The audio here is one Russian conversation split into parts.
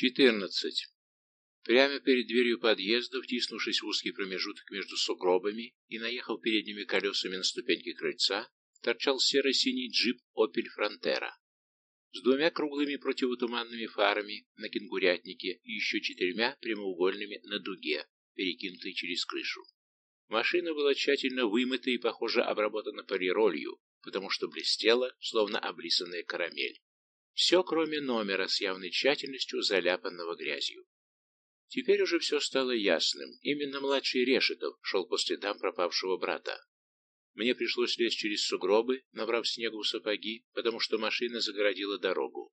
14. Прямо перед дверью подъезда, втиснувшись в узкий промежуток между сугробами и наехав передними колесами на ступеньки крыльца, торчал серо-синий джип «Опель Фронтера» с двумя круглыми противотуманными фарами на кенгурятнике и еще четырьмя прямоугольными на дуге, перекинутой через крышу. Машина была тщательно вымыта и, похоже, обработана полиролью, потому что блестела, словно облисанная карамель. Все, кроме номера, с явной тщательностью заляпанного грязью. Теперь уже все стало ясным. Именно младший Решетов шел по следам пропавшего брата. Мне пришлось лезть через сугробы, набрав снегу в сапоги, потому что машина загородила дорогу.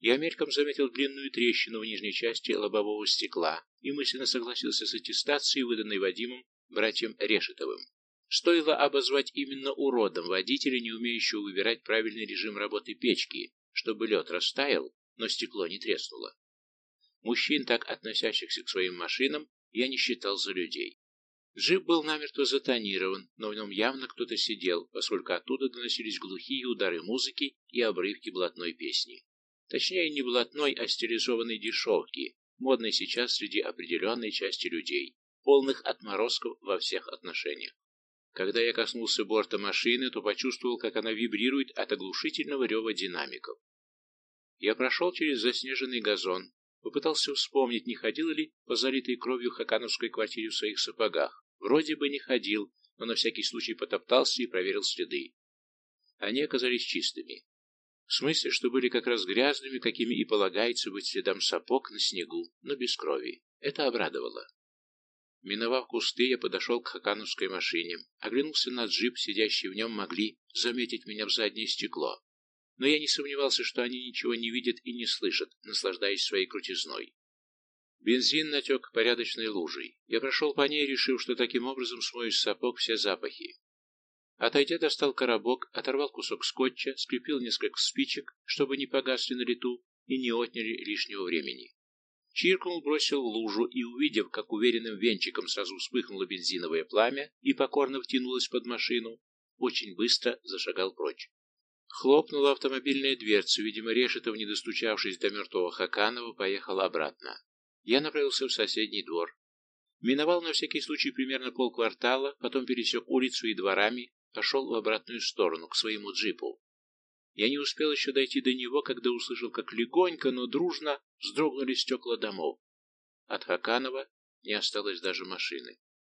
Я мельком заметил длинную трещину в нижней части лобового стекла и мысленно согласился с аттестацией, выданной Вадимом братьям Решетовым. Стоило обозвать именно уродом водителя, не умеющего выбирать правильный режим работы печки, чтобы лед растаял, но стекло не треснуло. Мужчин, так относящихся к своим машинам, я не считал за людей. Джип был намертво затонирован, но в нем явно кто-то сидел, поскольку оттуда доносились глухие удары музыки и обрывки блатной песни. Точнее, не блатной, а стилизованной дешевки, модной сейчас среди определенной части людей, полных отморозков во всех отношениях. Когда я коснулся борта машины, то почувствовал, как она вибрирует от оглушительного рева динамиков. Я прошел через заснеженный газон, попытался вспомнить, не ходил ли по залитой кровью хакановской квартире в своих сапогах. Вроде бы не ходил, но на всякий случай потоптался и проверил следы. Они оказались чистыми. В смысле, что были как раз грязными, какими и полагается быть следам сапог на снегу, но без крови. Это обрадовало. Миновав кусты, я подошел к хакановской машине. Оглянулся на джип, сидящий в нем могли заметить меня в заднее стекло. Но я не сомневался, что они ничего не видят и не слышат, наслаждаясь своей крутизной. Бензин натек порядочной лужей. Я прошел по ней, решив, что таким образом смою с сапог все запахи. Отойдя, достал коробок, оторвал кусок скотча, скрепил несколько спичек, чтобы не погасли на лету и не отняли лишнего времени. Чиркнул, бросил в лужу и, увидев, как уверенным венчиком сразу вспыхнуло бензиновое пламя и покорно втянулось под машину, очень быстро зашагал прочь. Хлопнула автомобильная дверца, видимо, Решетов, не достучавшись до мертвого Хаканова, поехал обратно. Я направился в соседний двор. Миновал на всякий случай примерно полквартала, потом пересек улицу и дворами, пошел в обратную сторону, к своему джипу. Я не успел еще дойти до него, когда услышал, как легонько, но дружно вздрогнули стекла домов. От Хаканова не осталось даже машины.